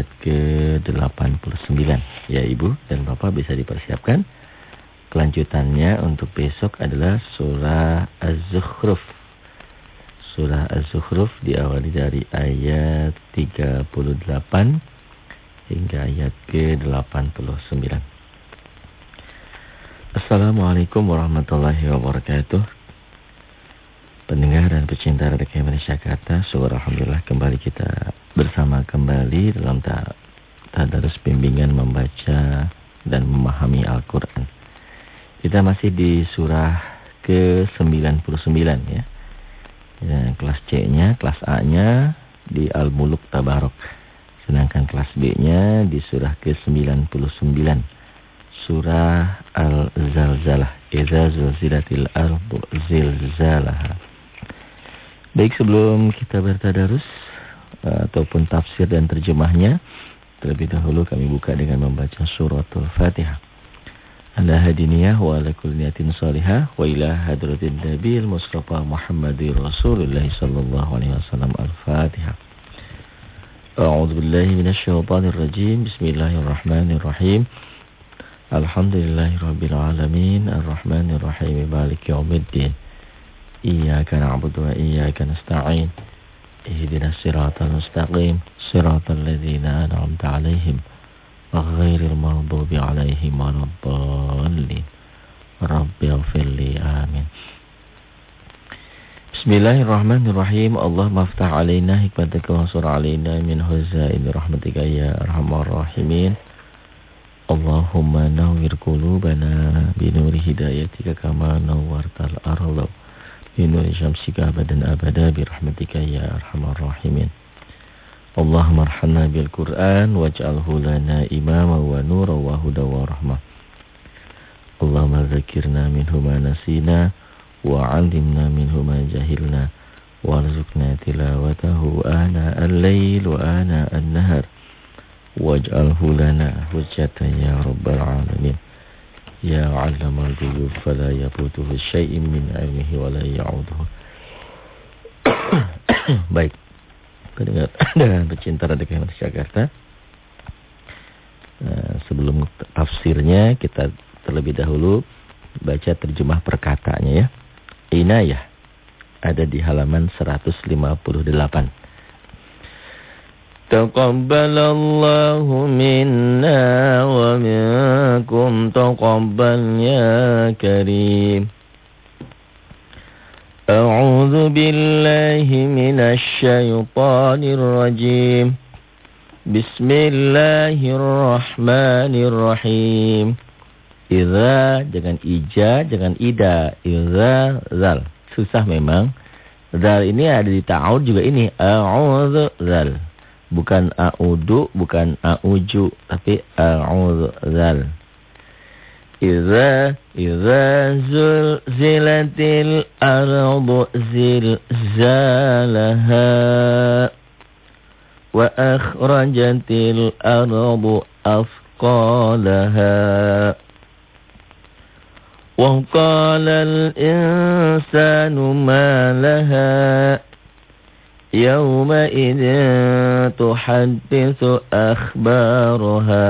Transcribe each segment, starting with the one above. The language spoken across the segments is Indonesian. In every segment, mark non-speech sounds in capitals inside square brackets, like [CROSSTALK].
ayat ke-89. Ya Ibu dan Bapak bisa dipersiapkan. Kelanjutannya untuk besok adalah surah Az-Zukhruf. Surah Az-Zukhruf diawali dari ayat 38 hingga ayat ke-89. Assalamualaikum warahmatullahi wabarakatuh. Pendengar dan pecinta Radio Indonesia Jakarta, syukur Alhamdulillah kembali kita bersama kembali dalam tadarus bimbingan membaca dan memahami Al-Quran. Kita masih di surah ke-99 ya. ya. Kelas C-nya, kelas A-nya di Al-Muluk Tabarok. Sedangkan kelas B-nya di surah ke-99. Surah Al-Zalzalah. Iza zulzilatil ardu zilzalaha. Baik sebelum kita bertadarus uh, ataupun tafsir dan terjemahnya, terlebih dahulu kami buka dengan membaca suratul Fatihah. Ala hadiniyah wa ala kulli niyatin salihah wa ila hadratin nabil Mustafa Muhammadir Rasulullah sallallahu alaihi wasallam al-Fatihah. A'udzu billahi minasy syaithanir rajim. Bismillahirrahmanirrahim. Alhamdulillahirabbil alamin arrahmanir rahim maliki yaumiddin. إياك نعبد وإياك نستعين اهدنا الصراط المستقيم صراط الذين أنعمت عليهم غير المغضوب عليهم ولا الضالين. رب اغفر لي آمين. بسم الله الرحمن الرحيم. اللهم افتح علينا حكمتك وانصر علينا من هزائم رحمتك يا أرحم الراحمين. اللهم نور قلوبنا بنور هدايتك كما نورت الأرض. بنور شمسك أبدا أبدا برحمتك يا أرحم الراحمين. اللهم ارحمنا بالقرآن واجعله لنا إماما ونورا وهدى ورحمة. اللهم ذكرنا منه ما نسينا وعلمنا منه ما جهلنا وارزقنا تلاوته آناء الليل وآناء النهر واجعله لنا حجة يا رب العالمين. Alamal ghuyub fala yabutuhu syai'in min ilmihi wa la ya'uduhu. Baik. Pendengar [COUGHS] dan pecinta Radio KMR Jakarta. Nah, sebelum tafsirnya kita terlebih dahulu baca terjemah perkataannya ya. Inayah ada di halaman 158. تقبل الله منا ومنكم تقبل يا كريم أعوذ بالله من الشيطان الرجيم بسم الله الرحمن الرحيم Iza jangan ija, jangan ida. Iza zal. Susah memang. Zal ini ada di ta'ud juga ini. A'udhu zal. Bukan a'udu, bukan a'uju, tapi a'udzal. Iza iza zulzilatil ardu zilzalaha. Wa akhrajatil ardu afqalaha. Al insanu ma laha يومئذ تحدث أخبارها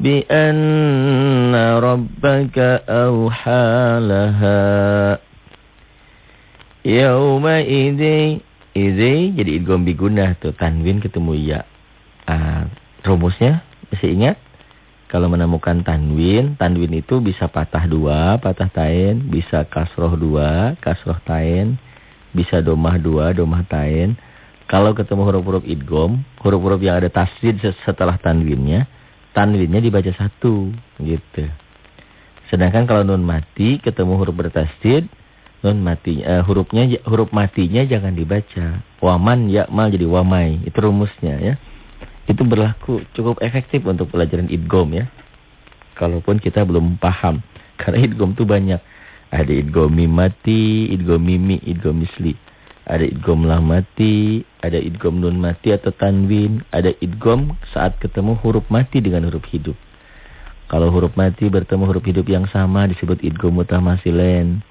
بأن ربك أوحى لها يومئذ Izi jadi idgham bigunah tuh tanwin ketemu ya. Uh, rumusnya masih ingat? Kalau menemukan tanwin, tanwin itu bisa patah dua, patah tain, bisa kasroh dua, kasroh tain, bisa domah dua, domah tain. Kalau ketemu huruf-huruf idgom, huruf-huruf yang ada tasdid setelah tanwinnya, tanwinnya dibaca satu, gitu. Sedangkan kalau nun mati ketemu huruf bertasdid, nun mati uh, hurufnya huruf matinya jangan dibaca. Waman yakmal jadi wamai, itu rumusnya ya. Itu berlaku cukup efektif untuk pelajaran idgom ya. Kalaupun kita belum paham, karena idgom itu banyak. Ada idgom mimati, idgom mimi, idgom misli. Ada idgom lah mati, ada idgom nun mati atau tanwin, ada idgom saat ketemu huruf mati dengan huruf hidup. Kalau huruf mati bertemu huruf hidup yang sama disebut idgom mutamasilen.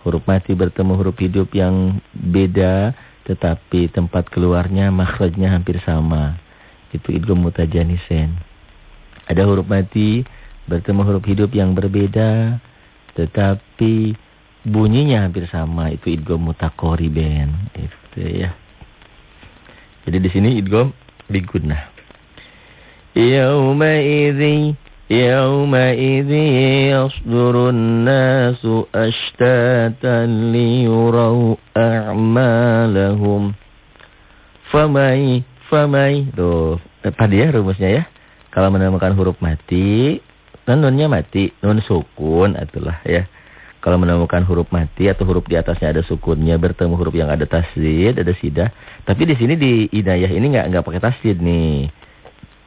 Huruf mati bertemu huruf hidup yang beda tetapi tempat keluarnya makhrajnya hampir sama. Itu idgham mutajanisen. Ada huruf mati bertemu huruf hidup yang berbeda tetapi bunyinya hampir sama itu idgham mutaqariban itu ya. Jadi di sini idgham bigunnah. Yauma idzi yauma idzi yasdurun nasu ashtatan liyurau a'malahum. Famai famai. Tuh, tadi ya rumusnya ya. Kalau menemukan huruf mati Nun nunnya mati, nun sukun itulah ya. Kalau menemukan huruf mati atau huruf di atasnya ada sukunnya bertemu huruf yang ada tasdid, ada sidah. Tapi di sini di inayah ini nggak nggak pakai tasdid nih.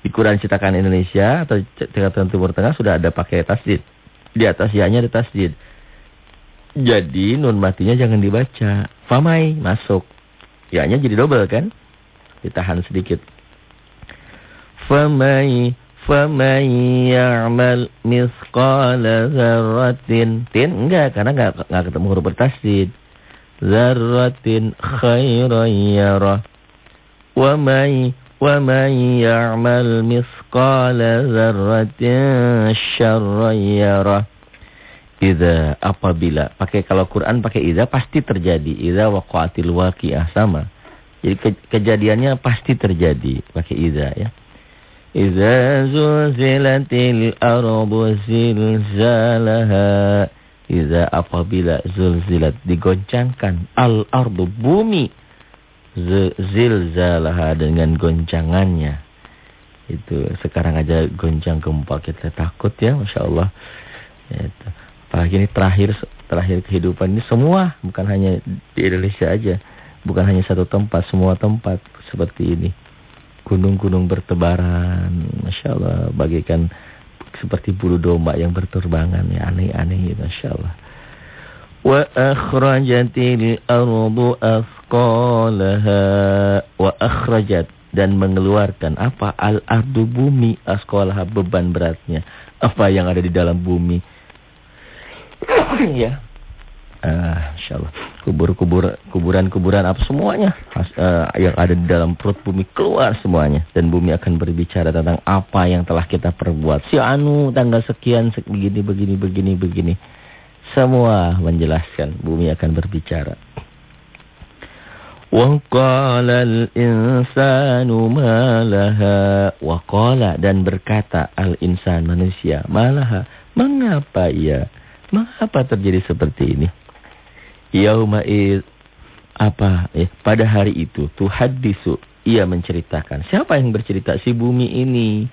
Di Quran cetakan Indonesia atau cetakan Timur Tengah sudah ada pakai tasdid. Di atas ya-nya ada tasdid. Jadi nun matinya jangan dibaca. Famai masuk. Ya-nya jadi double kan? Ditahan sedikit. Famai فَمَنْ يَعْمَلْ مِثْقَالَ ذَرَّةٍ tin enggak karena enggak enggak ketemu huruf bertasjid. ذَرَّةٍ خَيْرًا يَرَى وَمَنْ وَمَنْ يَعْمَلْ مِثْقَالَ ذَرَّةٍ شَرًّا يَرَى syarran apabila pakai kalau Quran pakai idza pasti terjadi. idza waqatil waqi'ah sama. Jadi ke, kejadiannya pasti terjadi pakai idza ya. Iza zulzilatil ardu zilzalaha. Iza apabila zulzilat digoncangkan al ardu bumi zilzalaha dengan goncangannya. Itu sekarang aja goncang gempa kita takut ya, masya Allah. Itu. Apalagi ini terakhir terakhir kehidupan ini semua bukan hanya di Indonesia aja, bukan hanya satu tempat, semua tempat seperti ini gunung-gunung bertebaran, masya Allah, bagaikan seperti bulu domba yang berterbangan, ya aneh-aneh, ya, masya Allah. Ardu asqalaha wa akhrajat dan mengeluarkan apa? Al ardu bumi asqalaha beban beratnya. Apa yang ada di dalam bumi? [COUGHS] Ya uh, insyaallah. Kubur-kubur kuburan-kuburan apa semuanya? Uh, yang ada di dalam perut bumi keluar semuanya. Dan bumi akan berbicara tentang apa yang telah kita perbuat. Si anu tanggal sekian begini begini begini begini. Semua menjelaskan bumi akan berbicara. Al-insanu malaha Waqala dan berkata al-insan manusia malaha mengapa ia mengapa terjadi seperti ini Yauma'id apa? Ya pada hari itu tuhaddisu ia menceritakan. Siapa yang bercerita? Si bumi ini.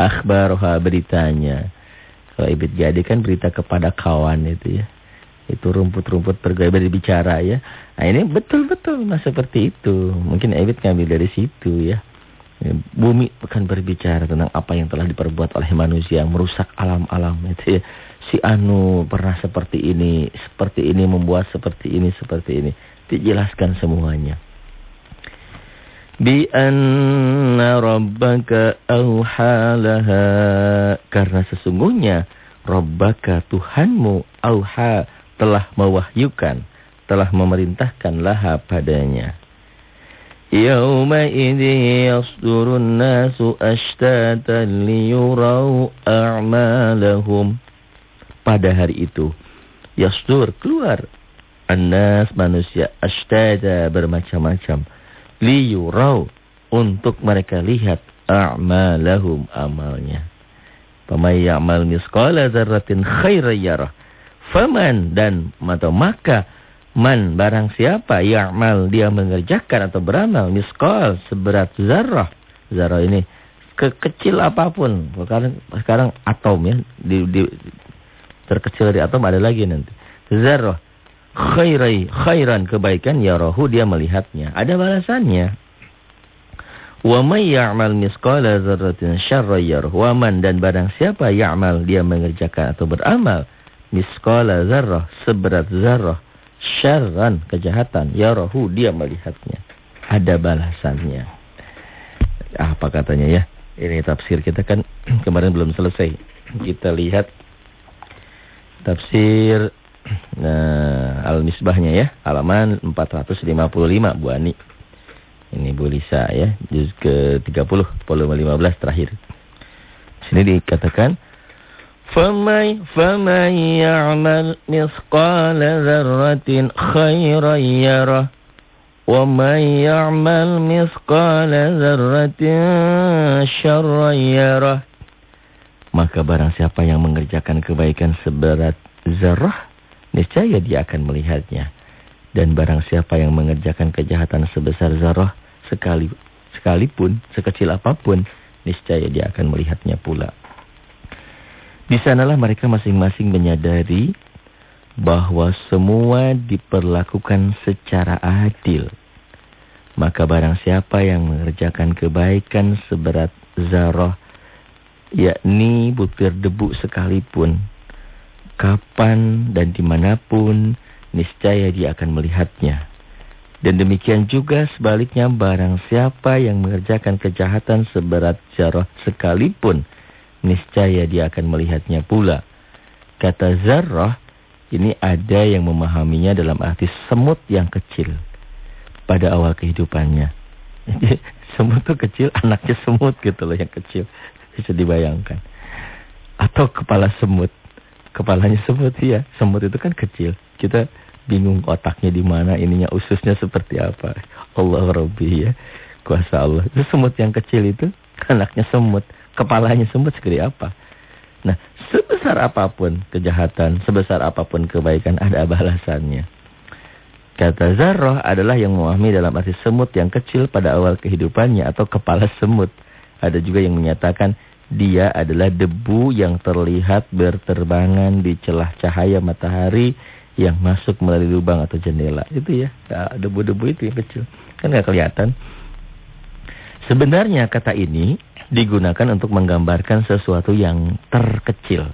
Akhbaroha beritanya. Kalau ibit jadi kan berita kepada kawan itu ya. Itu rumput-rumput bergaya berbicara ya. Nah ini betul-betul mas seperti itu. Mungkin ibit ngambil dari situ ya. Bumi akan berbicara tentang apa yang telah diperbuat oleh manusia merusak alam-alam itu ya si Anu pernah seperti ini, seperti ini membuat seperti ini, seperti ini. Dijelaskan semuanya. Bi anna rabbaka auhalaha karena sesungguhnya rabbaka Tuhanmu auha telah mewahyukan, telah memerintahkan laha padanya. Yauma idzi yasdurun nasu ashtatan liyurau a'malahum pada hari itu. Yasdur keluar. Anas manusia astada bermacam-macam. Liyurau untuk mereka lihat a'malahum amalnya. Pamay ya'mal misqala dzarratin khairan yarah. Faman dan atau maka man barang siapa ya'mal dia mengerjakan atau beramal misqal seberat zarrah. Zarrah ini kekecil apa pun. Sekarang sekarang atom ya di, di terkecil dari atom ada lagi nanti. Zarrah khairai khairan kebaikan ya rohu dia melihatnya. Ada balasannya. Wa may ya'mal misqala dzarratin syarran yarah. Wa man dan barang siapa ya'mal dia mengerjakan atau beramal misqala zarrah seberat zarrah syarran kejahatan ya rohu dia melihatnya. Ada balasannya. Apa katanya ya? Ini tafsir kita kan [CLEARS THROAT] kemarin belum selesai. Kita lihat Tafsir nah, [CLEARS THROAT] Al-Misbahnya ya, halaman 455 Bu Ani. Ini Bu Lisa ya, juz ke-30, volume 15 terakhir. Sini dikatakan Famay famay ya'mal misqala dzarratin khairan yarah wa may ya'mal misqala dzarratin syarran yarah Maka barang siapa yang mengerjakan kebaikan seberat zarah niscaya dia akan melihatnya dan barang siapa yang mengerjakan kejahatan sebesar zarah sekali sekalipun sekecil apa pun niscaya dia akan melihatnya pula. Di sanalah mereka masing-masing menyadari bahwa semua diperlakukan secara adil. Maka barang siapa yang mengerjakan kebaikan seberat zarah, yakni butir debu sekalipun, kapan dan di mana pun, niscaya dia akan melihatnya. Dan demikian juga sebaliknya barang siapa yang mengerjakan kejahatan seberat zarah sekalipun, niscaya dia akan melihatnya pula. Kata zarah ini ada yang memahaminya dalam arti semut yang kecil pada awal kehidupannya. [LAUGHS] Semut itu kecil, anaknya semut gitu loh yang kecil. Bisa dibayangkan. Atau kepala semut. Kepalanya semut ya. Semut itu kan kecil. Kita bingung otaknya di mana, ininya ususnya seperti apa. Allah Rabbi ya. Kuasa Allah. Itu semut yang kecil itu anaknya semut. Kepalanya semut segede apa. Nah, sebesar apa pun kejahatan, sebesar apa pun kebaikan ada balasannya. Kata Zarroh adalah yang memahami dalam arti semut yang kecil pada awal kehidupannya atau kepala semut. Ada juga yang menyatakan dia adalah debu yang terlihat berterbangan di celah cahaya matahari yang masuk melalui lubang atau jendela. Itu ya, debu-debu itu yang kecil. Kan nggak kelihatan. Sebenarnya kata ini digunakan untuk menggambarkan sesuatu yang terkecil.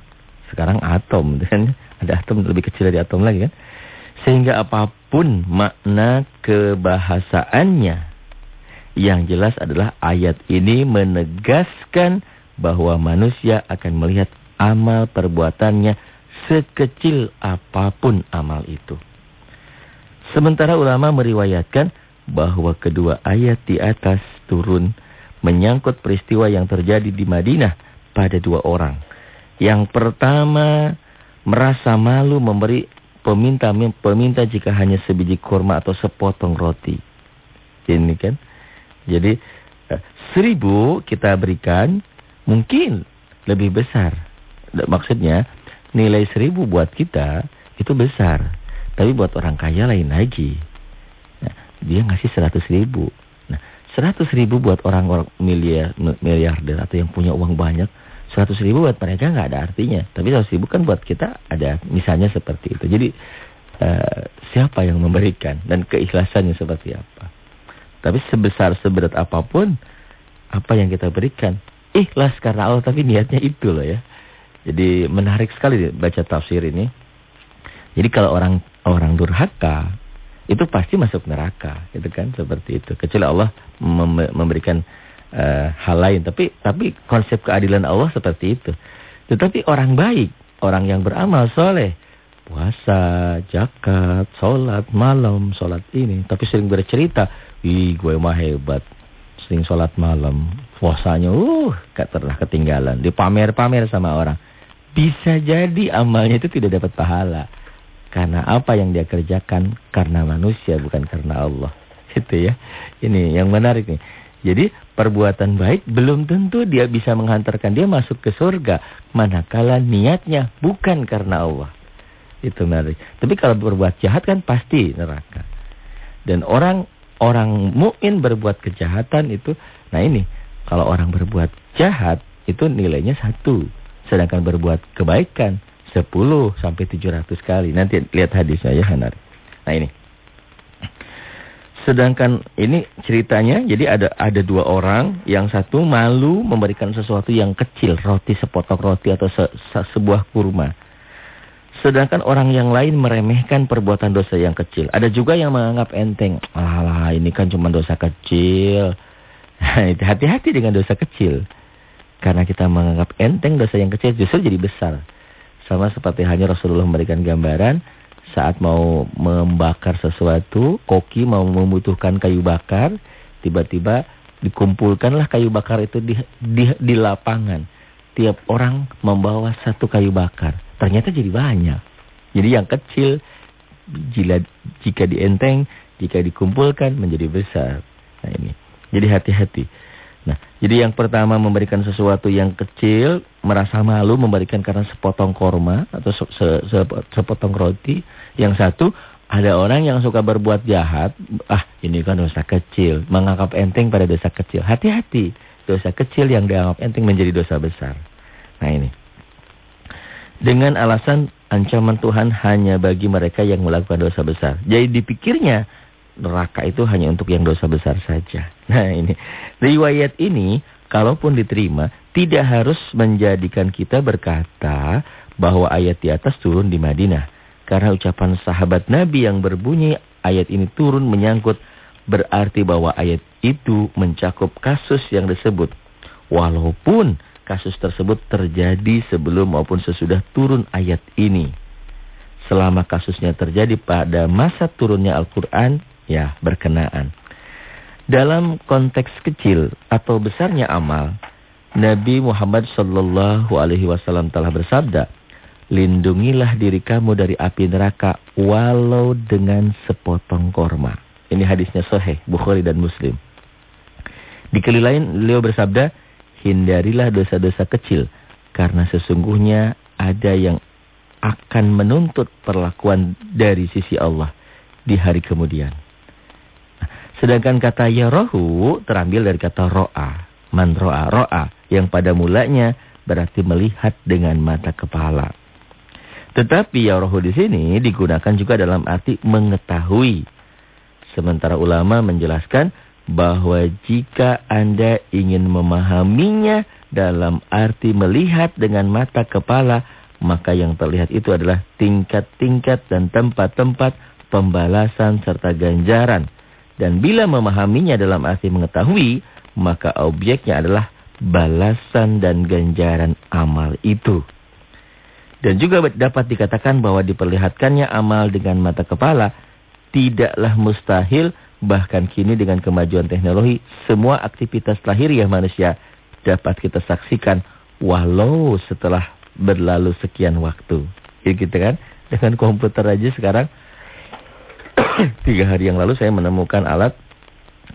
Sekarang atom, [LAUGHS] kan? ada atom lebih kecil dari atom lagi kan. Sehingga apa pun makna kebahasaannya, yang jelas adalah ayat ini menegaskan bahwa manusia akan melihat amal perbuatannya sekecil apa pun amal itu. Sementara ulama meriwayatkan bahwa kedua ayat di atas turun menyangkut peristiwa yang terjadi di Madinah pada dua orang. Yang pertama merasa malu memberi peminta peminta jika hanya sebiji kurma atau sepotong roti. Ini kan. Jadi eh, seribu kita berikan mungkin lebih besar. Maksudnya nilai seribu buat kita itu besar. Tapi buat orang kaya lain lagi. Nah, dia ngasih seratus ribu. Nah, seratus ribu buat orang-orang miliar, miliarder atau yang punya uang banyak. Seratus ribu buat mereka nggak ada artinya. Tapi seratus ribu kan buat kita ada misalnya seperti itu. Jadi uh, siapa yang memberikan dan keikhlasannya seperti apa. Tapi sebesar seberat apa pun apa yang kita berikan. Ikhlas karena Allah tapi niatnya itu loh ya. Jadi menarik sekali baca tafsir ini. Jadi kalau orang orang durhaka itu pasti masuk neraka, gitu kan? Seperti itu. Kecuali Allah mem memberikan uh, hal lain, tapi tapi konsep keadilan Allah seperti itu. Tetapi orang baik, orang yang beramal soleh, puasa, zakat, sholat malam, sholat ini, tapi sering bercerita, ih gue mah hebat, sering sholat malam, puasanya, uh, gak pernah ketinggalan, dipamer-pamer sama orang. Bisa jadi amalnya itu tidak dapat pahala. Karena apa yang dia kerjakan karena manusia bukan karena Allah. [LAUGHS] Itu ya. Ini yang menarik nih. Jadi perbuatan baik belum tentu dia bisa menghantarkan dia masuk ke surga. Manakala niatnya bukan karena Allah. Itu menarik. Tapi kalau berbuat jahat kan pasti neraka. Dan orang orang mukmin berbuat kejahatan itu, nah ini kalau orang berbuat jahat itu nilainya satu. Sedangkan berbuat kebaikan 10 sampai 700 kali. Nanti lihat hadisnya ya Hanar. Nah ini. Sedangkan ini ceritanya jadi ada ada dua orang, yang satu malu memberikan sesuatu yang kecil, roti sepotong roti atau se, se, sebuah kurma. Sedangkan orang yang lain meremehkan perbuatan dosa yang kecil. Ada juga yang menganggap enteng. Alah, ini kan cuma dosa kecil. Hati-hati dengan dosa kecil. Karena kita menganggap enteng dosa yang kecil justru jadi besar. Sama seperti hanya Rasulullah memberikan gambaran saat mau membakar sesuatu, koki mau membutuhkan kayu bakar, Tiba-tiba dikumpulkanlah kayu bakar itu di, di, di lapangan. Tiap orang membawa satu kayu bakar. Ternyata jadi banyak. Jadi yang kecil jika, jika dienteng, jika dikumpulkan menjadi besar. Nah ini. Jadi hati-hati. Nah, jadi yang pertama memberikan sesuatu yang kecil, merasa malu memberikan karena sepotong korma atau se, se, sepotong roti. Yang satu, ada orang yang suka berbuat jahat, ah ini kan dosa kecil, menganggap enteng pada dosa kecil. Hati-hati, dosa kecil yang dianggap enteng menjadi dosa besar. Nah ini. Dengan alasan ancaman Tuhan hanya bagi mereka yang melakukan dosa besar. Jadi dipikirnya neraka itu hanya untuk yang dosa besar saja. [LAUGHS] Nah ini, riwayat ini kalaupun diterima tidak harus menjadikan kita berkata bahwa ayat di atas turun di Madinah. Karena ucapan sahabat Nabi yang berbunyi ayat ini turun menyangkut berarti bahwa ayat itu mencakup kasus yang disebut. Walaupun kasus tersebut terjadi sebelum maupun sesudah turun ayat ini. Selama kasusnya terjadi pada masa turunnya Al-Quran, ya berkenaan. Dalam konteks kecil atau besarnya amal, Nabi Muhammad wasallam telah bersabda, "Lindungilah diri kamu dari api neraka walau dengan sepotong korma." Ini hadisnya sahih Bukhari dan Muslim. Di kali lain beliau bersabda, "Hindarilah dosa-dosa kecil karena sesungguhnya ada yang akan menuntut perlakuan dari sisi Allah di hari kemudian." Sedangkan kata yarohu terambil dari kata ro'a. Man ro'a, ro'a. Yang pada mulanya berarti melihat dengan mata kepala. Tetapi yarohu di sini digunakan juga dalam arti mengetahui. Sementara ulama menjelaskan bahwa jika Anda ingin memahaminya dalam arti melihat dengan mata kepala, maka yang terlihat itu adalah tingkat-tingkat dan tempat-tempat pembalasan serta ganjaran dan bila memahaminya dalam arti mengetahui, maka objeknya adalah balasan dan ganjaran amal itu. Dan juga dapat dikatakan bahwa diperlihatkannya amal dengan mata kepala tidaklah mustahil bahkan kini dengan kemajuan teknologi semua aktivitas lahiriah manusia dapat kita saksikan walau setelah berlalu sekian waktu. Ya gitu kan? Dengan komputer aja sekarang [COUGHS] tiga hari yang lalu saya menemukan alat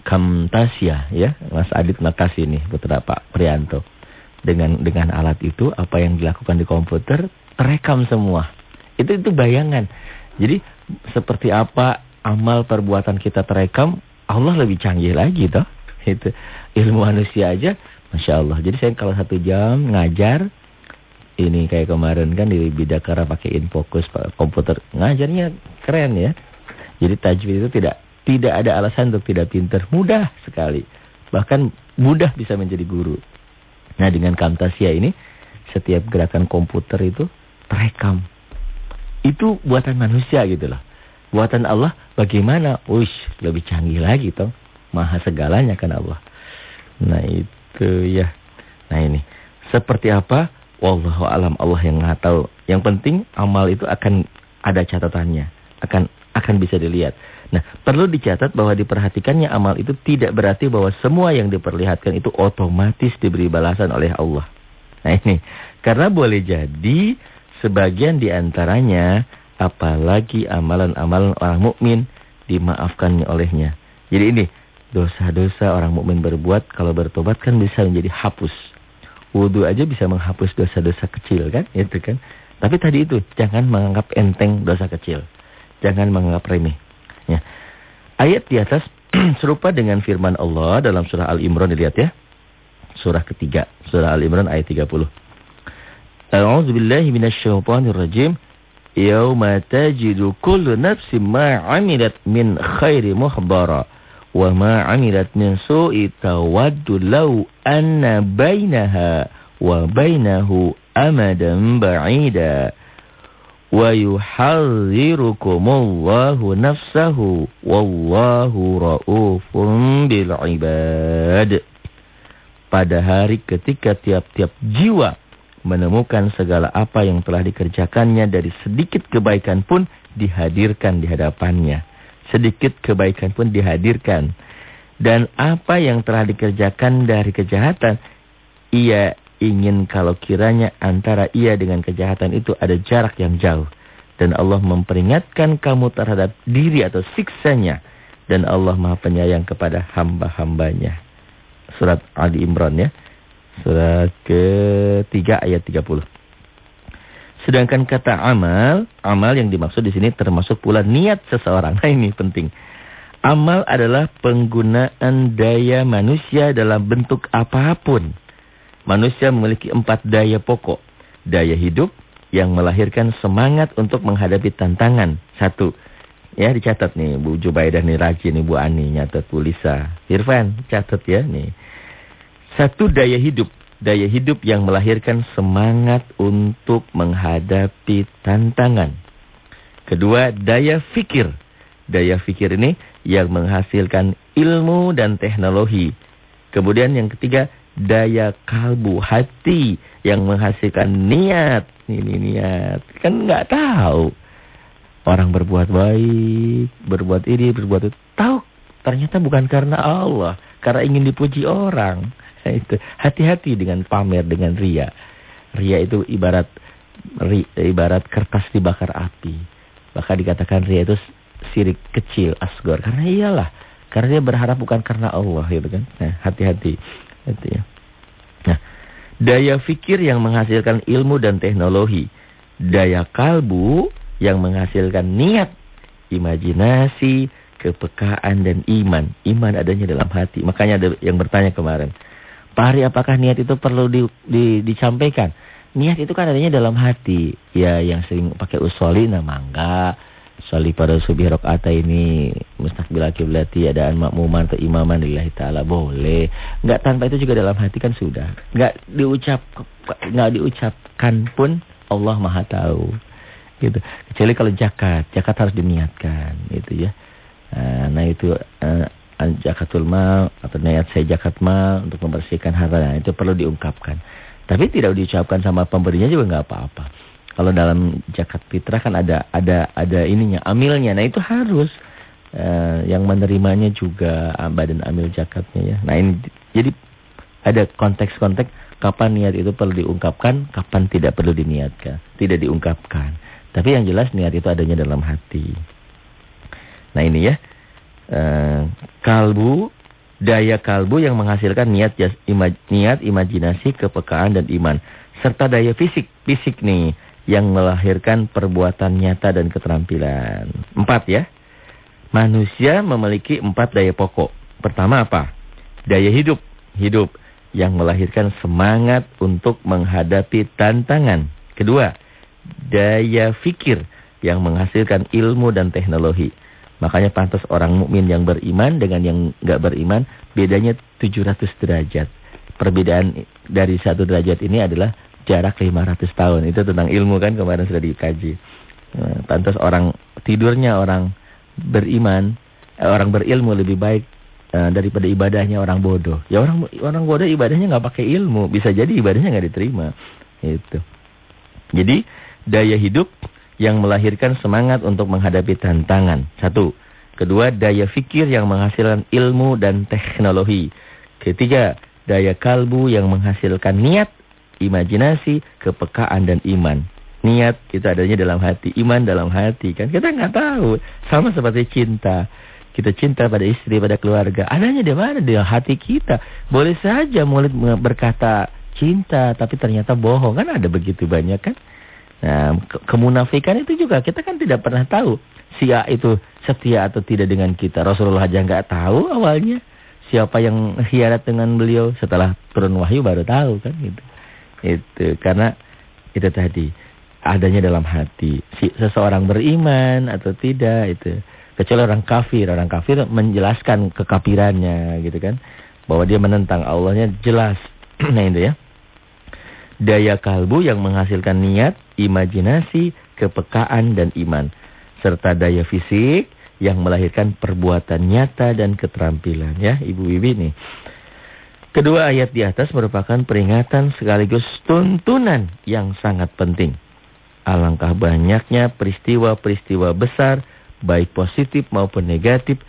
Kamtasia ya, Mas Adit Makasih nih putra Pak Prianto. Dengan dengan alat itu apa yang dilakukan di komputer terekam semua. Itu itu bayangan. Jadi seperti apa amal perbuatan kita terekam, Allah lebih canggih lagi toh. Itu ilmu manusia aja, masya Allah. Jadi saya kalau satu jam ngajar, ini kayak kemarin kan di Bidakara pakai infokus komputer ngajarnya keren ya. Jadi tajwid itu tidak tidak ada alasan untuk tidak pintar. Mudah sekali. Bahkan mudah bisa menjadi guru. Nah dengan Camtasia ini, setiap gerakan komputer itu terekam. Itu buatan manusia gitu loh. Buatan Allah bagaimana? Uish, lebih canggih lagi toh. Maha segalanya kan Allah. Nah itu ya. Nah ini. Seperti apa? Wallahu alam Allah yang tahu. Yang penting amal itu akan ada catatannya. Akan akan bisa dilihat. Nah, perlu dicatat bahwa diperhatikannya amal itu tidak berarti bahwa semua yang diperlihatkan itu otomatis diberi balasan oleh Allah. Nah ini, karena boleh jadi sebagian di antaranya, apalagi amalan-amalan orang mukmin dimaafkan olehnya. Jadi ini, dosa-dosa orang mukmin berbuat kalau bertobat kan bisa menjadi hapus. Wudhu aja bisa menghapus dosa-dosa kecil kan, itu kan. Tapi tadi itu, jangan menganggap enteng dosa kecil. Jangan menganggap remeh. Ya. Ayat di atas [CLEARS THROAT] serupa dengan firman Allah dalam surah Al-Imran dilihat ya. Surah ketiga, surah Al-Imran ayat 30. A'udzu billahi minasyaitonir rajim. يوم تجد كل نفس ما عملت من خير مخبرا وما عملت من سوء تود لو أن بينها وبينه أمدا بعيدا. ويحذركم الله نفسه والله رؤوف بالعباد. pada hari ketika tiap-tiap jiwa menemukan segala apa yang telah dikerjakannya dari sedikit kebaikan pun dihadirkan di hadapannya. Sedikit kebaikan pun dihadirkan. Dan apa yang telah dikerjakan dari kejahatan, ia ingin kalau kiranya antara ia dengan kejahatan itu ada jarak yang jauh. Dan Allah memperingatkan kamu terhadap diri atau siksanya. Dan Allah maha penyayang kepada hamba-hambanya. Surat Ali Imran ya. Surat ketiga ayat 30. Sedangkan kata amal, amal yang dimaksud di sini termasuk pula niat seseorang. Nah [LAUGHS] ini penting. Amal adalah penggunaan daya manusia dalam bentuk apa pun. Manusia memiliki empat daya pokok. Daya hidup yang melahirkan semangat untuk menghadapi tantangan. Satu. Ya dicatat nih Bu Jubaidah nih rajin nih Bu Ani nyatat Bu Lisa. Irfan catat ya nih. Satu daya hidup. Daya hidup yang melahirkan semangat untuk menghadapi tantangan. Kedua, daya fikir. Daya fikir ini yang menghasilkan ilmu dan teknologi. Kemudian yang ketiga, daya kalbu, hati yang menghasilkan niat. Ini niat. Kan nggak tahu. Orang berbuat baik, berbuat ini, berbuat itu. Tahu ternyata bukan karena Allah. Karena ingin dipuji orang. Itu Hati-hati dengan pamer, dengan ria. Ria itu ibarat ri, ibarat kertas dibakar api. Bahkan dikatakan ria itu sirik kecil, asgor. Karena iyalah. Karena dia berharap bukan karena Allah gitu kan. Nah, hati-hati. Itu ya. Nah, daya fikir yang menghasilkan ilmu dan teknologi. Daya kalbu yang menghasilkan niat, imajinasi, kepekaan dan iman. Iman adanya dalam hati. Makanya ada yang bertanya kemarin. Pak Hari apakah niat itu perlu di, di, disampaikan? Niat itu kan adanya dalam hati. Ya yang sering pakai usoli nama enggak. Soli pada subi rokata ini mustaqbil kiblati adaan makmuman atau imaman lillahi ta'ala boleh. Enggak tanpa itu juga dalam hati kan sudah. Enggak diucap enggak diucapkan pun Allah Maha tahu gitu. Kecuali kalau zakat, zakat harus diniatkan gitu ya. Eh, nah itu uh, zakatul mal atau niat saya zakat mal untuk membersihkan harta nah, itu perlu diungkapkan. Tapi tidak diucapkan sama pemberinya juga nggak apa-apa. Kalau dalam zakat fitrah kan ada ada ada ininya amilnya. Nah itu harus uh, yang menerimanya juga badan amil zakatnya ya. Nah ini jadi ada konteks-konteks kapan niat itu perlu diungkapkan, kapan tidak perlu diniatkan, tidak diungkapkan. Tapi yang jelas niat itu adanya dalam hati. Nah ini ya. E, kalbu, daya kalbu yang menghasilkan niat imaj, niat, imajinasi, kepekaan dan iman. Serta daya fisik, fisik nih. Yang melahirkan perbuatan nyata dan keterampilan. Empat ya. Manusia memiliki empat daya pokok. Pertama apa? Daya hidup. Hidup. Yang melahirkan semangat untuk menghadapi tantangan. Kedua daya fikir yang menghasilkan ilmu dan teknologi. Makanya pantas orang mukmin yang beriman dengan yang enggak beriman bedanya 700 derajat. Perbedaan dari satu derajat ini adalah jarak 500 tahun. Itu tentang ilmu kan kemarin sudah dikaji. Nah, pantas orang tidurnya orang beriman, eh, orang berilmu lebih baik uh, daripada ibadahnya orang bodoh. Ya orang orang bodoh ibadahnya nggak pakai ilmu, bisa jadi ibadahnya nggak diterima. Itu. Jadi daya hidup yang melahirkan semangat untuk menghadapi tantangan. Satu. Kedua, daya fikir yang menghasilkan ilmu dan teknologi. Ketiga, daya kalbu yang menghasilkan niat, imajinasi, kepekaan dan iman. Niat itu adanya dalam hati, iman dalam hati kan. Kita nggak tahu. Sama seperti cinta. Kita cinta pada istri, pada keluarga. Adanya di mana? Di hati kita. Boleh saja mulut berkata cinta, tapi ternyata bohong. Kan ada begitu banyak kan. Nah, ke kemunafikan itu juga kita kan tidak pernah tahu si A itu setia atau tidak dengan kita. Rasulullah aja nggak tahu awalnya siapa yang hianat dengan beliau setelah turun wahyu baru tahu kan gitu. Itu karena itu tadi adanya dalam hati. Si, seseorang beriman atau tidak itu. Kecuali orang kafir, orang kafir menjelaskan kekafirannya gitu kan. Bahwa dia menentang Allahnya jelas. [CLEARS THROAT] nah itu ya daya kalbu yang menghasilkan niat, imajinasi, kepekaan dan iman. Serta daya fisik yang melahirkan perbuatan nyata dan keterampilan. Ya, Ibu Wibi nih. Kedua ayat di atas merupakan peringatan sekaligus tuntunan yang sangat penting. Alangkah banyaknya peristiwa-peristiwa besar, baik positif maupun negatif,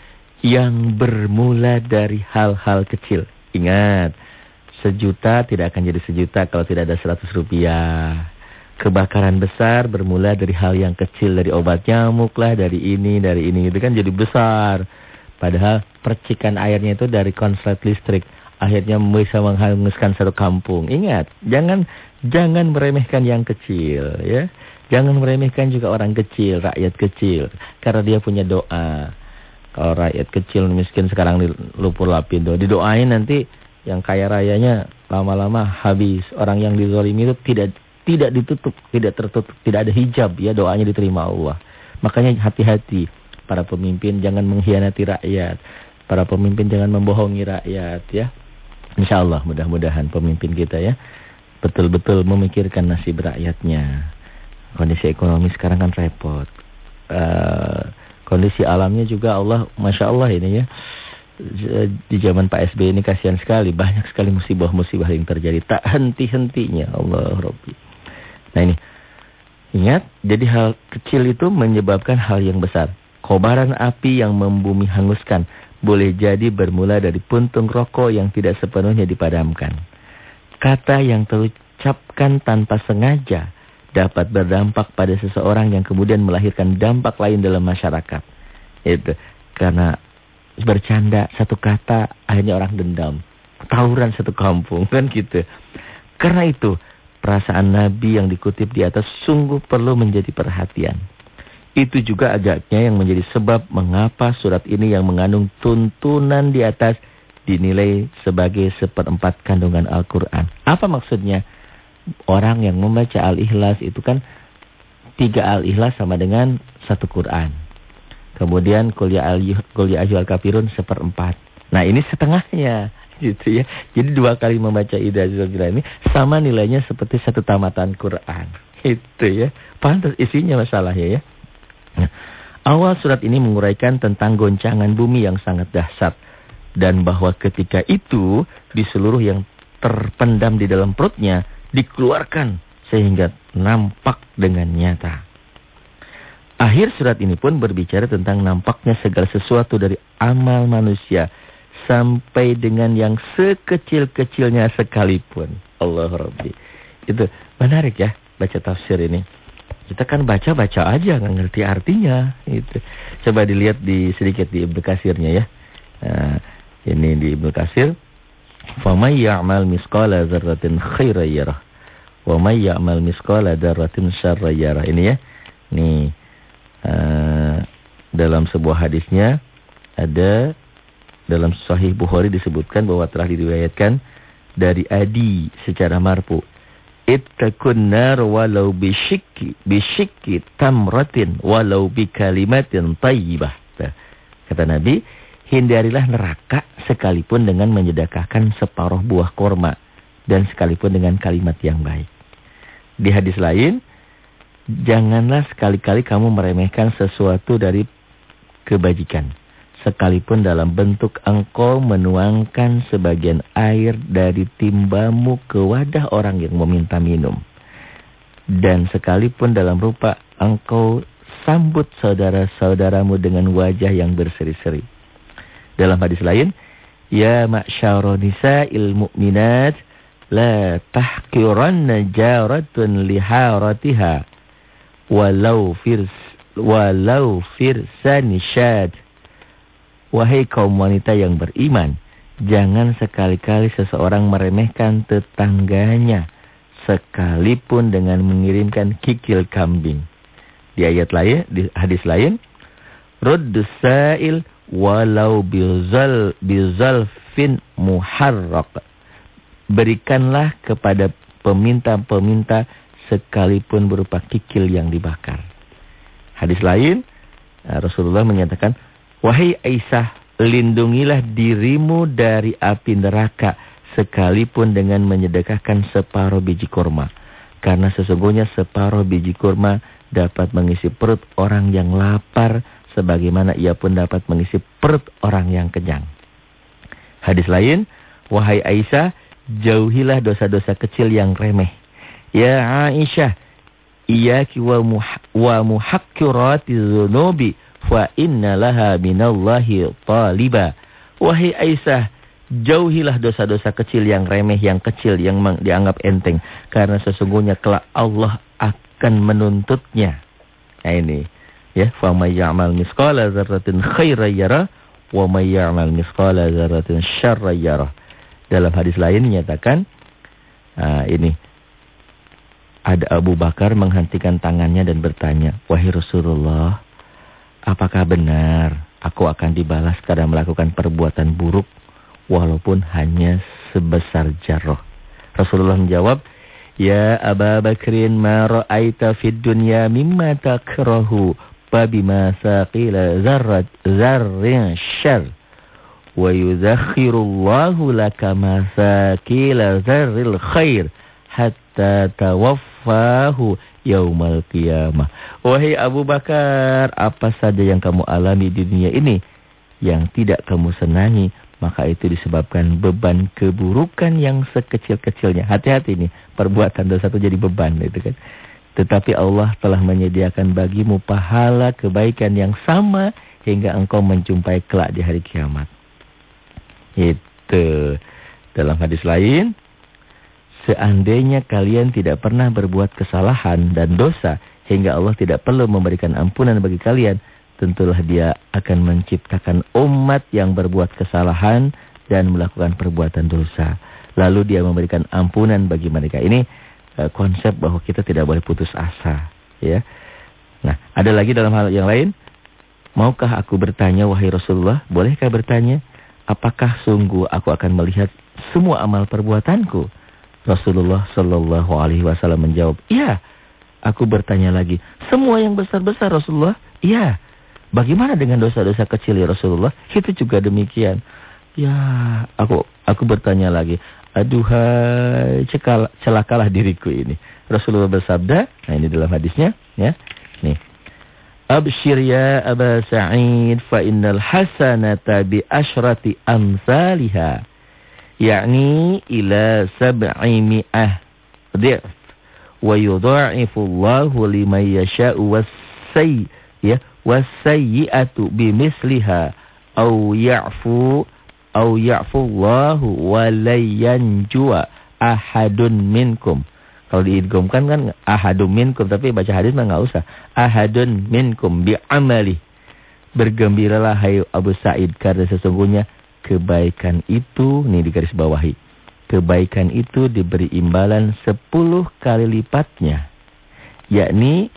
yang bermula dari hal-hal kecil. Ingat, sejuta tidak akan jadi sejuta kalau tidak ada seratus rupiah. Kebakaran besar bermula dari hal yang kecil, dari obat nyamuk lah, dari ini, dari ini. Itu kan jadi besar. Padahal percikan airnya itu dari konslet listrik. Akhirnya bisa menghanguskan satu kampung. Ingat, jangan jangan meremehkan yang kecil. ya. Jangan meremehkan juga orang kecil, rakyat kecil. Karena dia punya doa. Kalau rakyat kecil miskin sekarang di lupur lapin tuh. Didoain nanti yang kaya rayanya lama-lama habis. Orang yang dizolimi itu tidak tidak ditutup, tidak tertutup, tidak ada hijab ya doanya diterima Allah. Makanya hati-hati para pemimpin jangan mengkhianati rakyat. Para pemimpin jangan membohongi rakyat ya. Insya Allah mudah-mudahan pemimpin kita ya betul-betul memikirkan nasib rakyatnya. Kondisi ekonomi sekarang kan repot. Uh, Kondisi alamnya juga Allah, Masya Allah ini ya. Di zaman Pak SB ini kasihan sekali. Banyak sekali musibah-musibah yang terjadi. Tak henti-hentinya Allah Rabbi. Nah ini. Ingat, jadi hal kecil itu menyebabkan hal yang besar. Kobaran api yang membumi hanguskan. Boleh jadi bermula dari puntung rokok yang tidak sepenuhnya dipadamkan. Kata yang terucapkan tanpa sengaja dapat berdampak pada seseorang yang kemudian melahirkan dampak lain dalam masyarakat. Itu karena bercanda satu kata akhirnya orang dendam. Tawuran satu kampung kan gitu. Karena itu perasaan Nabi yang dikutip di atas sungguh perlu menjadi perhatian. Itu juga agaknya yang menjadi sebab mengapa surat ini yang mengandung tuntunan di atas dinilai sebagai seperempat kandungan Al-Quran. Apa maksudnya? orang yang membaca Al-Ikhlas itu kan tiga Al-Ikhlas sama dengan satu Quran. Kemudian kuliah kuliah Al-Kafirun seperempat. Nah ini setengahnya gitu ya. Jadi dua kali membaca Ida Al ini sama nilainya seperti satu tamatan Quran. Itu ya. Pantas isinya masalahnya ya. Nah, awal surat ini menguraikan tentang goncangan bumi yang sangat dahsyat. Dan bahwa ketika itu di seluruh yang terpendam di dalam perutnya dikeluarkan sehingga nampak dengan nyata. Akhir surat ini pun berbicara tentang nampaknya segala sesuatu dari amal manusia sampai dengan yang sekecil-kecilnya sekalipun. Allah Rabbi. Itu menarik ya baca tafsir ini. Kita kan baca-baca aja nggak ngerti artinya itu. Coba dilihat di sedikit di Ibnu Katsirnya ya. Nah, ini di Ibnu Katsir. Fa may ya'mal misqala dzarratin khairan yarah wa may ya'mal misqala dzarratin syarran yarah." Ini ya. Nih. Uh, dalam sebuah hadisnya ada dalam Sahih Bukhari disebutkan bahwa telah diriwayatkan dari Adi secara marfu. Ittaqun nar walau bisyikki bisyikki tamratin walau bikalimatin thayyibah. Kata Nabi, Hindarilah neraka sekalipun dengan menyedekahkan separuh buah korma. Dan sekalipun dengan kalimat yang baik. Di hadis lain, janganlah sekali-kali kamu meremehkan sesuatu dari kebajikan. Sekalipun dalam bentuk engkau menuangkan sebagian air dari timbamu ke wadah orang yang meminta minum. Dan sekalipun dalam rupa engkau sambut saudara-saudaramu dengan wajah yang berseri-seri. Dalam hadis lain, Ya ma'syara nisa'il mu'minat la tahqiranna jaratun liharatiha walau firs walau firsan syad. Wahai kaum wanita yang beriman, jangan sekali-kali seseorang meremehkan tetangganya sekalipun dengan mengirimkan kikil kambing. Di ayat lain, di hadis lain, Ruddus sa'il walau bizal bizalfin muharraq berikanlah kepada peminta-peminta sekalipun berupa kikil yang dibakar hadis lain Rasulullah menyatakan wahai Aisyah lindungilah dirimu dari api neraka sekalipun dengan menyedekahkan separuh biji kurma karena sesungguhnya separuh biji kurma dapat mengisi perut orang yang lapar sebagaimana ia pun dapat mengisi perut orang yang kenyang. Hadis lain, wahai Aisyah, jauhilah dosa-dosa kecil yang remeh. Ya Aisyah, iyaki wa, muh wa muhakkirati dzunubi fa inna laha minallahi taliba. Wahai Aisyah, jauhilah dosa-dosa kecil yang remeh, yang kecil, yang dianggap enteng. Karena sesungguhnya kelak Allah akan menuntutnya. Nah ini. Ya, fa may ya'mal misqala dzarratin khairan yara wa may ya'mal misqala dzarratin syarran yara. Dalam hadis lain menyatakan uh, ini ada Abu Bakar menghentikan tangannya dan bertanya, "Wahai Rasulullah, apakah benar aku akan dibalas karena melakukan perbuatan buruk walaupun hanya sebesar jarrah?" Rasulullah menjawab, "Ya Abu Bakrin, ma ra'aita fid dunya mimma takrahu fabima saqila zarrat zarrin syarr." wa yuzakhirullahu laka masakila zarril khair hatta tawaffahu yaumal qiyamah. Wahai Abu Bakar, apa saja yang kamu alami di dunia ini yang tidak kamu senangi, maka itu disebabkan beban keburukan yang sekecil-kecilnya. Hati-hati nih, perbuatan dosa itu jadi beban itu kan. Tetapi Allah telah menyediakan bagimu pahala kebaikan yang sama hingga engkau menjumpai kelak di hari kiamat. Itu. Dalam hadis lain, seandainya kalian tidak pernah berbuat kesalahan dan dosa hingga Allah tidak perlu memberikan ampunan bagi kalian, tentulah dia akan menciptakan umat yang berbuat kesalahan dan melakukan perbuatan dosa. Lalu dia memberikan ampunan bagi mereka. Ini uh, konsep bahwa kita tidak boleh putus asa, ya. Nah, ada lagi dalam hal yang lain, maukah aku bertanya wahai Rasulullah, bolehkah bertanya? apakah sungguh aku akan melihat semua amal perbuatanku? Rasulullah Shallallahu Alaihi Wasallam menjawab, iya. Aku bertanya lagi, semua yang besar-besar Rasulullah? Iya. Bagaimana dengan dosa-dosa kecil ya Rasulullah? Itu juga demikian. Ya, aku aku bertanya lagi, aduhai celakalah diriku ini. Rasulullah bersabda, nah ini dalam hadisnya, ya. Nih, Abshir ya Aba Sa'id fa innal hasanata bi asyrati amsalha. Yakni ila sab'i mi'ah dhif. Wa yudha'ifu Allahu liman yasha'u was-sayy ya was-sayyi'atu bimisliha aw ya'fu aw ya'fu Allahu wa la yanjua ahadun minkum. Kalau diidgomkan kan ahadun minkum. Tapi baca hadis mah nggak usah. Ahadun minkum bi'amali. Bergembiralah hai Abu Sa'id. Karena sesungguhnya kebaikan itu. Di garis bawahi. Kebaikan itu diberi imbalan 10 kali lipatnya. Yakni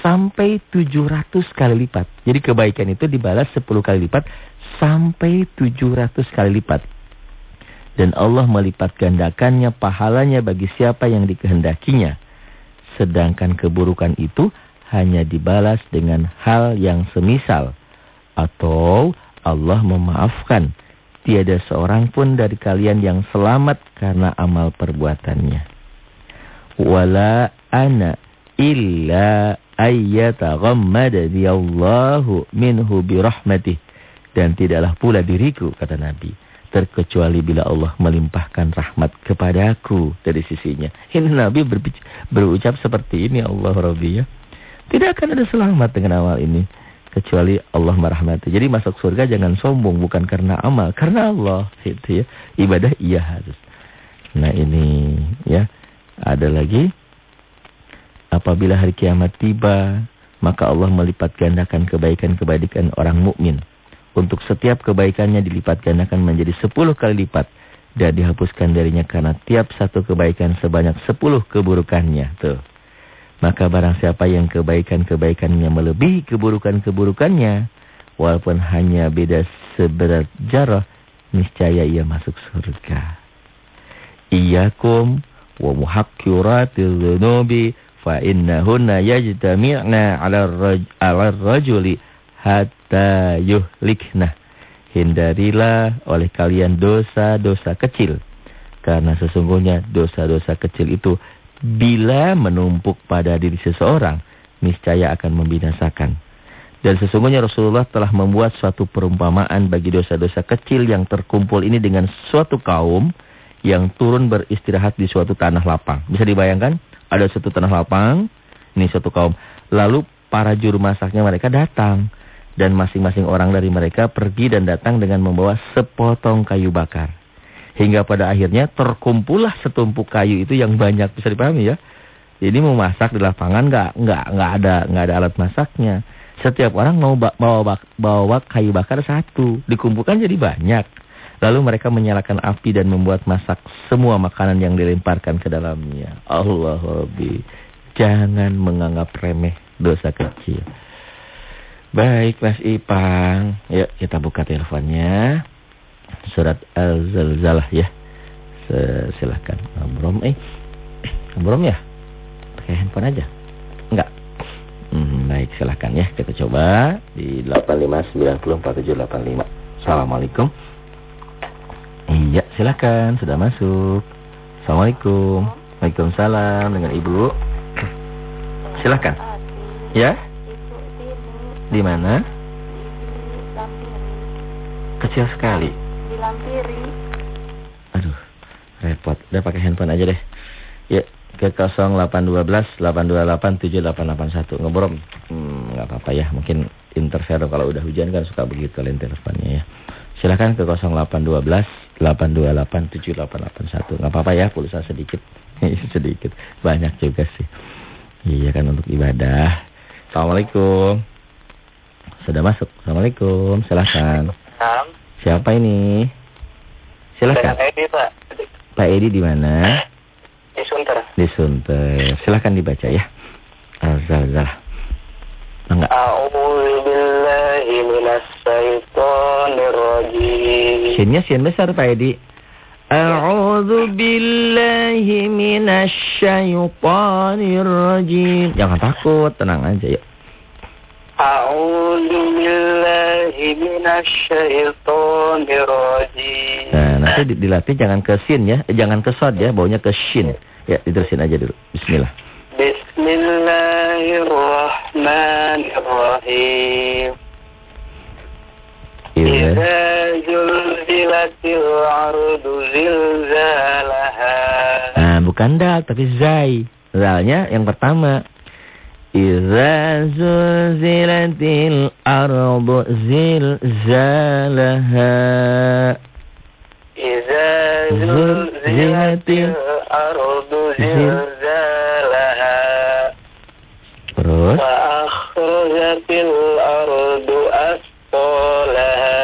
sampai 700 kali lipat. Jadi kebaikan itu dibalas 10 kali lipat sampai 700 kali lipat dan Allah melipat gandakannya pahalanya bagi siapa yang dikehendakinya. Sedangkan keburukan itu hanya dibalas dengan hal yang semisal. Atau Allah memaafkan. Tiada seorang pun dari kalian yang selamat karena amal perbuatannya. Wala ana illa ayyataghammada Allahu minhu birahmatih. Dan tidaklah pula diriku, kata Nabi terkecuali bila Allah melimpahkan rahmat kepadaku dari sisinya. Ini Nabi berucap seperti ini Allah Rabbi ya. Tidak akan ada selamat dengan amal ini kecuali Allah merahmati. Jadi masuk surga jangan sombong bukan karena amal, karena Allah itu ya. Ibadah iya harus. Nah ini ya. Ada lagi apabila hari kiamat tiba maka Allah melipat gandakan kebaikan-kebaikan orang mukmin untuk setiap kebaikannya dilipat gandakan menjadi sepuluh kali lipat. Dan dihapuskan darinya karena tiap satu kebaikan sebanyak sepuluh keburukannya. Tuh. Maka barang siapa yang kebaikan-kebaikannya melebihi keburukan-keburukannya. Walaupun hanya beda seberat jarah. Niscaya ia masuk surga. Iyakum wa muhakkiratil dhunubi fa innahunna yajtami'na 'ala rajuli hatta yuhliknah. Hindarilah oleh kalian dosa-dosa kecil. Karena sesungguhnya dosa-dosa kecil itu bila menumpuk pada diri seseorang, niscaya akan membinasakan. Dan sesungguhnya Rasulullah telah membuat suatu perumpamaan bagi dosa-dosa kecil yang terkumpul ini dengan suatu kaum yang turun beristirahat di suatu tanah lapang. Bisa dibayangkan? Ada suatu tanah lapang, ini suatu kaum. Lalu para juru masaknya mereka datang Dan masing-masing orang dari mereka pergi dan datang dengan membawa sepotong kayu bakar. Hingga pada akhirnya terkumpullah setumpuk kayu itu yang banyak. Bisa dipahami ya? Jadi mau masak di lapangan nggak nggak nggak ada nggak ada alat masaknya. Setiap orang mau bawa bawa kayu bakar satu, dikumpulkan jadi banyak. Lalu mereka menyalakan api dan membuat masak semua makanan yang dilemparkan ke dalamnya. Allah Rabbi. Jangan menganggap remeh dosa kecil. Baik Mas Ipang. Yuk kita buka teleponnya. Surat Al-Zalzalah ya. Silahkan. Brom eh. Brom ya? Pakai handphone aja. Enggak. Hmm, baik silahkan ya. Kita coba di 85904785. Assalamualaikum. Iya silahkan. Sudah masuk. Assalamualaikum. Waalaikumsalam dengan Ibu. Silahkan. Ya? Di mana? Kecil sekali. Di Lampiri. Aduh, repot. Udah pakai handphone aja deh. Ya, ke 0812 828 7881. Ngebrom. Hmm, nggak apa-apa ya. Mungkin interferer kalau udah hujan kan suka begitu lain teleponnya ya. Silahkan ke 0812 828 7881. Nggak apa-apa ya, pulsa sedikit. [LAUGHS] sedikit. Banyak juga sih. Iya kan untuk ibadah. Assalamualaikum. Sudah masuk. Assalamualaikum. Silahkan. Siapa ini? Silakan. Pak Edi, Pak. Pak Edi di mana? Di Sunter. Di Sunter. Silakan dibaca ya. Azazah. Enggak. A'udzubillahi minasyaitonirrajim. Sinnya sin besar Pak Edi. A'udzu billahi minasyaitonir rajim. Jangan takut, tenang aja A'udzu billahi minasyaitonir rajim. Nah, nanti dilatih jangan ke sin ya, eh, jangan ke sod ya, baunya ke shin. Ya, diterusin aja dulu. Bismillah. Bismillahirrahmanirrahim. Idza zulzilatil ardu zilzalaha. Nah, bukan dal tapi zai. Zalnya yang pertama. Idza zulzilatil ardu zilzalaha. Idza zulzilatil ardu zilzalaha. Terus? Wa akhrajatil ardu asqalaha.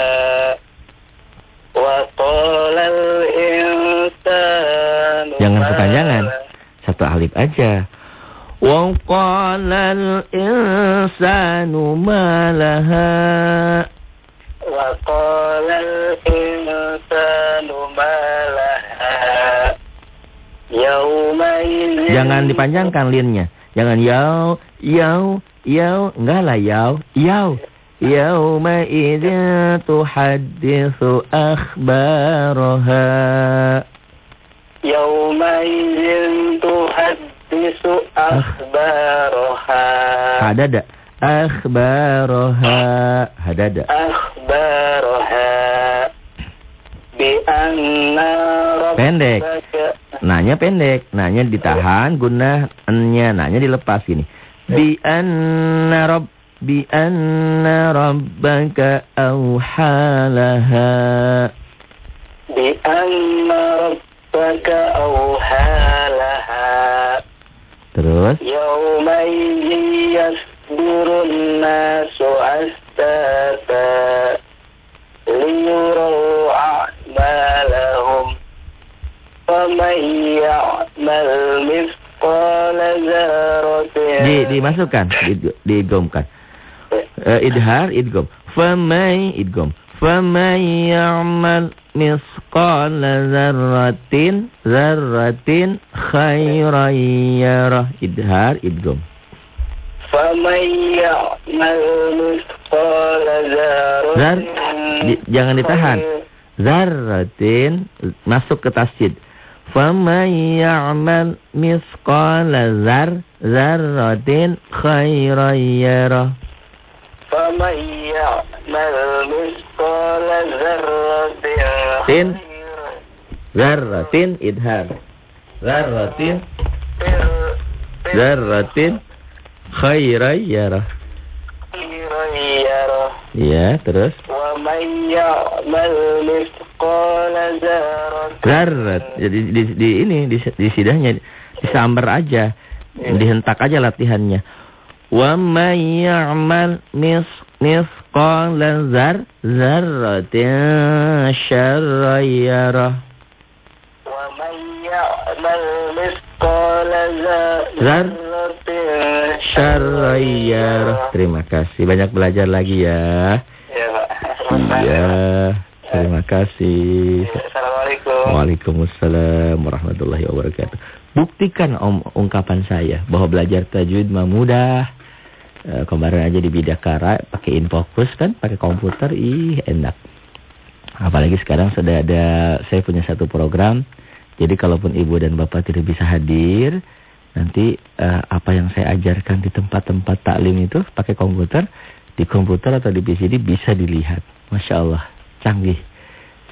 Wa qalal insanu Jangan kepanjangan. Satu alif aja. Ma laha. Wa qalal insanu ma laha. Yauma idzin Jangan dipanjangkan linnya. Jangan yau, yau, yau. Enggak lah yau, yau. Yauma idzin tuhaddisu akhbaraha. Yauma idzin tuhaddisu akhbaraha. Hadada. Akhbaraha. Hadada. Akhbaraha. Bi anna Pendek. Nanya pendek. Nanya ditahan. Guna nya. Nanya dilepas ini. Bi anna rabb. Bi anna rabbaka awhalaha. Bi anna rabbaka awhalaha. Terus. Yauma idzin yasdurun nasu astata liyurau a'malahum faman ya'mal mithqala dzarratin Di, dimasukkan. Di, diidgomkan. Eh, idhar, idgom. Famay, idgom. Famay ya'mal misqala zarratin, zarratin khairan yarah. Idhar, idgom. faman ya'mal mithqala Zar, dzarratin di- jangan ditahan. Zarratin, masuk ke tasjid. Ya'mal misqala zar, zarratin khairan yarah فمن يعمل مثقال ذرة Tin. Zarratin, idhar. Zarratin, zarratin khairan yarah. خيرا يره Ya, terus? ومن يعمل مثقال ذرة Zarat. Jadi di, di ini di, di sidahnya disambar aja. Dihentak aja latihannya. Wa may ya'mal mis misqala zar zarratin syarran yarah. ومن يعمل مثقال Zar. ذرة Syarran yarah. Terima kasih. Banyak belajar lagi ya. Ya, Pak. Iya. Terima kasih. Assalamualaikum. Waalaikumsalam warahmatullahi wabarakatuh. Buktikan om ungkapan saya bahwa belajar tajwid mah mudah. E, kemarin aja di Bidakara pakai Infokus kan, pakai komputer, ih enak. Apalagi sekarang sudah ada, saya punya satu program. Jadi kalaupun ibu dan bapak tidak bisa hadir, nanti eh, apa yang saya ajarkan di tempat-tempat taklim itu pakai komputer, di komputer atau di PCD bisa dilihat. Masya Allah, canggih.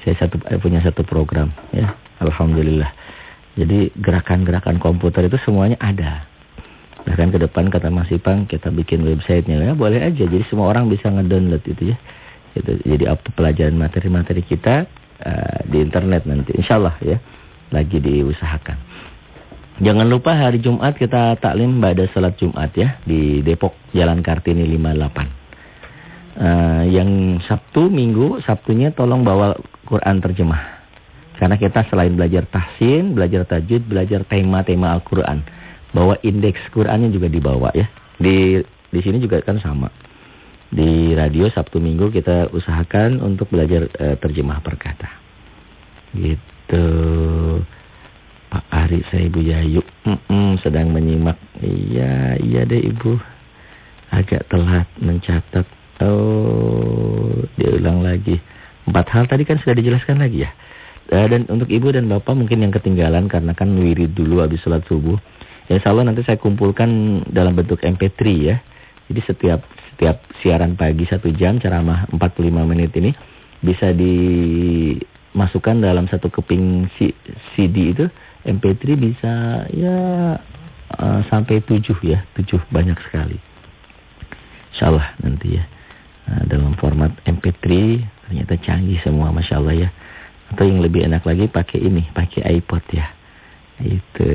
Saya satu eh, punya satu program, ya, alhamdulillah. Jadi gerakan-gerakan komputer itu semuanya ada. Bahkan ke depan kata Mas Ipang kita bikin websitenya ya boleh aja. Jadi semua orang bisa ngedownload itu ya. Itu jadi apa pelajaran materi-materi kita uh, di internet nanti insyaallah ya. Lagi diusahakan. Jangan lupa hari Jumat kita taklim pada salat Jumat ya di Depok Jalan Kartini 58. Uh, yang Sabtu Minggu Sabtunya tolong bawa Quran terjemah. Karena kita selain belajar tahsin, belajar tajwid, belajar tema-tema Al-Qur'an. Bawa indeks Qur'annya juga dibawa ya. Di di sini juga kan sama. Di radio Sabtu Minggu kita usahakan untuk belajar uh, terjemah perkata. Gitu. Pak Ari saya Ibu Yayu mm -mm, sedang menyimak. Iya, iya deh Ibu. Agak telat mencatat. Oh, diulang lagi. Empat hal tadi kan sudah dijelaskan lagi ya. Uh, dan untuk ibu dan bapak mungkin yang ketinggalan karena kan wirid dulu habis sholat subuh. Ya insya Allah nanti saya kumpulkan dalam bentuk MP3 ya. Jadi setiap setiap siaran pagi satu jam ceramah 45 menit ini bisa dimasukkan dalam satu keping CD itu MP3 bisa ya uh, sampai 7 ya, 7 banyak sekali. Insya Allah nanti ya. Nah, dalam format MP3 ternyata canggih semua Masya Allah ya. Atau yang lebih enak lagi pakai ini, pakai iPod ya. Itu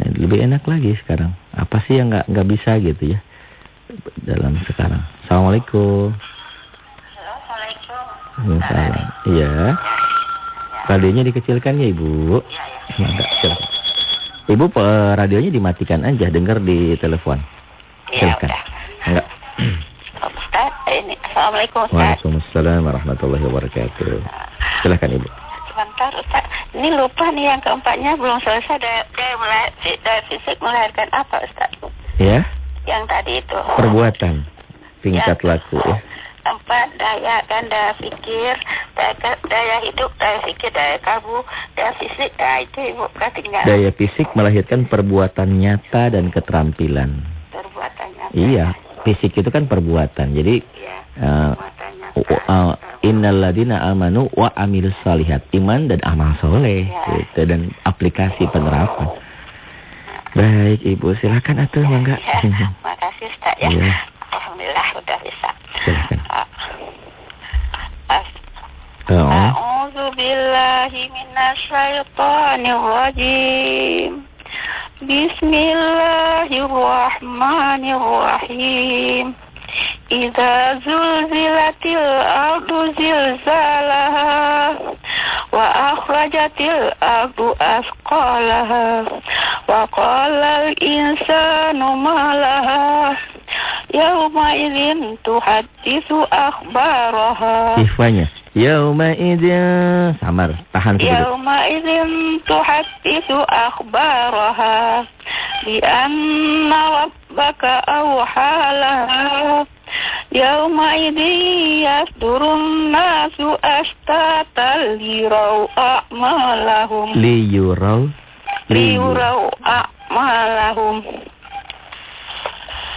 lebih enak lagi sekarang. Apa sih yang nggak nggak bisa gitu ya dalam sekarang. Assalamualaikum. Assalamualaikum. Waalaikumsalam. Iya. Radionya dikecilkan ya ibu. Ya, enggak, silakan. Ibu eh, radionya dimatikan aja, dengar di telepon. Ya, udah. Enggak. Ustaz, ini Assalamualaikum Ustaz. Waalaikumsalam warahmatullahi wabarakatuh. Silakan ibu. Sebentar Ustaz. Ini lupa nih yang keempatnya belum selesai daya, daya, melahir, daya fisik melahirkan apa Ustaz? Ya, Yang tadi itu. perbuatan tingkat Yang laku ya. Empat daya kan daya pikir, daya, daya hidup, daya pikir, daya kalbu, daya fisik. Nah itu ibu tinggal Daya fisik melahirkan perbuatan nyata dan keterampilan. perbuatannya. Iya, fisik itu kan perbuatan. Jadi Perbuatannya. Uh, innalladzina amanu wa amilus salihat iman dan amal soleh Ya. gitu dan aplikasi penerapan. Baik Ibu silakan atuh mangga. Ya, makasih Ustaz ya. Iya. Alhamdulillah udah bisa. Silakan. Oh. A'udzu billahi minasyaitonir rajim. Bismillahirrahmanirrahim. Idza zulzilatil ardu zilzalah, wa akhrajatil ardu asqalah, wa qalal al-insanu ma laha yauma idzin tuhadditsu akhbaraha Sifanya Yauma samar tahan sedikit. Yauma idzin tuhadditsu akhbaraha bi anna rabbaka awhalaha. يومئذ يصدر الناس أشتاتا ليروا أعمالهم Liyurau ليروا أعمالهم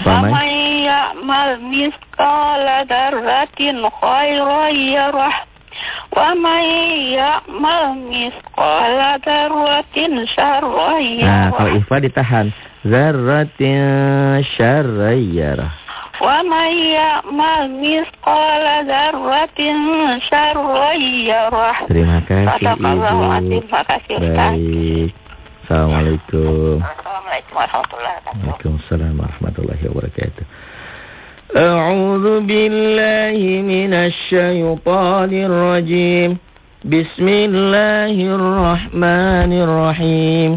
Paman. ومن يعمل مثقال ذرة خيرا يره ومن يعمل مثقال ذرة شرا Nah, kalau يره Ifa ditahan. Zarratin syarrayyarah. ومن يعمل مثقال ذرة شرا يره Terima kasih Sadaqallahu Ibu. azim. Terima kasih Ustaz. Baik. Assalamualaikum. Assalamualaikum warahmatullahi wabarakatuh. Waalaikumsalam warahmatullahi wabarakatuh. أعوذ بالله من الشيطان الرجيم بسم الله الرحمن الرحيم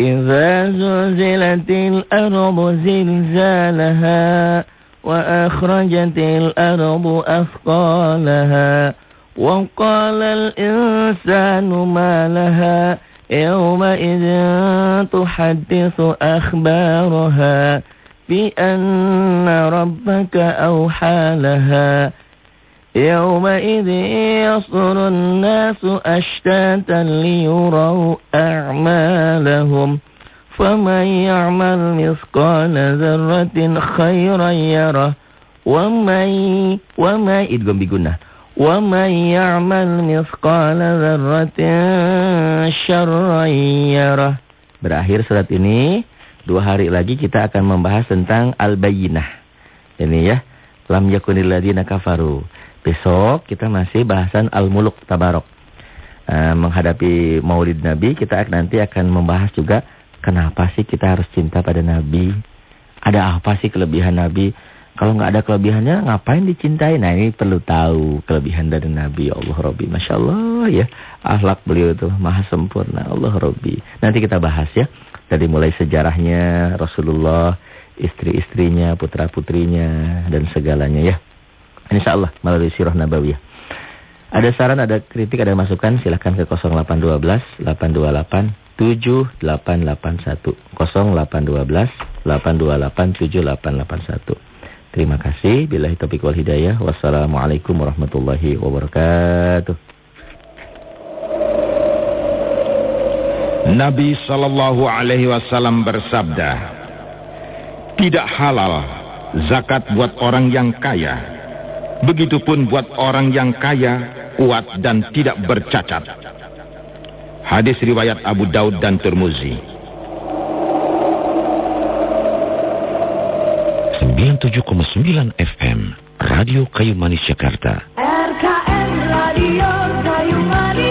إذا زلزلت الأرض زلزالها وأخرجت الأرض أثقالها وقال الإنسان ما لها يومئذ تحدث أخبارها بأن ربك أوحى لها. يومئذ يصدر الناس أشتاتا ليروا أعمالهم. فمن يعمل مثقال ذرة خيرا يره ومن وما إدغم بقنا ومن يعمل مثقال ذرة شرا يره Berakhir surat ini Dua hari lagi kita akan membahas tentang Al-Bayyinah. Ini ya. Lam yakunil ladina kafaru. Besok kita masih bahasan Al-Muluk Tabarok. Uh, menghadapi maulid Nabi kita nanti akan membahas juga kenapa sih kita harus cinta pada Nabi. Ada apa sih kelebihan Nabi? Kalau nggak ada kelebihannya ngapain dicintai? Nah ini perlu tahu kelebihan dari Nabi Allah Robbi. Masya Allah ya. Akhlak beliau itu maha sempurna Allah Robbi. Nanti kita bahas ya. Dari mulai sejarahnya Rasulullah, istri-istrinya, putra-putrinya, dan segalanya ya. Insya Allah melalui sirah Nabawiyah. Ada saran, ada kritik, ada masukan, silahkan ke 0812 828 7881. 0812 828 7881. Terima kasih. Bila topik wal hidayah. Wassalamualaikum warahmatullahi wabarakatuh. Nabi Shallallahu Alaihi Wasallam bersabda, tidak halal zakat buat orang yang kaya, begitupun buat orang yang kaya, kuat dan tidak bercacat. Hadis riwayat Abu Daud dan Turmuzi. 97,9 FM Radio Kayu Manis Jakarta. RKM Radio Kayu Manis.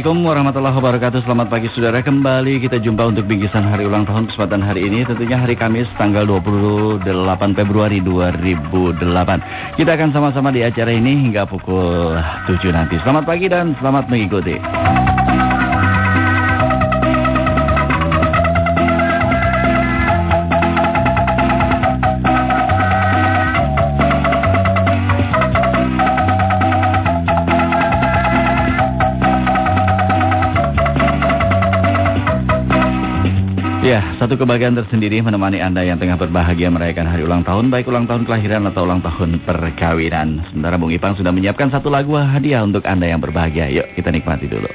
Assalamualaikum warahmatullahi wabarakatuh. Selamat pagi saudara. Kembali kita jumpa untuk bingkisan hari ulang tahun Kesempatan hari ini tentunya hari Kamis Tanggal 28 Februari 2008 Kita akan sama-sama di acara ini Hingga pukul 7 nanti. Selamat pagi dan selamat mengikuti satu kebahagiaan tersendiri menemani Anda yang tengah berbahagia merayakan hari ulang tahun, baik ulang tahun kelahiran atau ulang tahun perkawinan. Sementara Bung Ipang sudah menyiapkan satu lagu hadiah untuk Anda yang berbahagia. Yuk, kita nikmati dulu.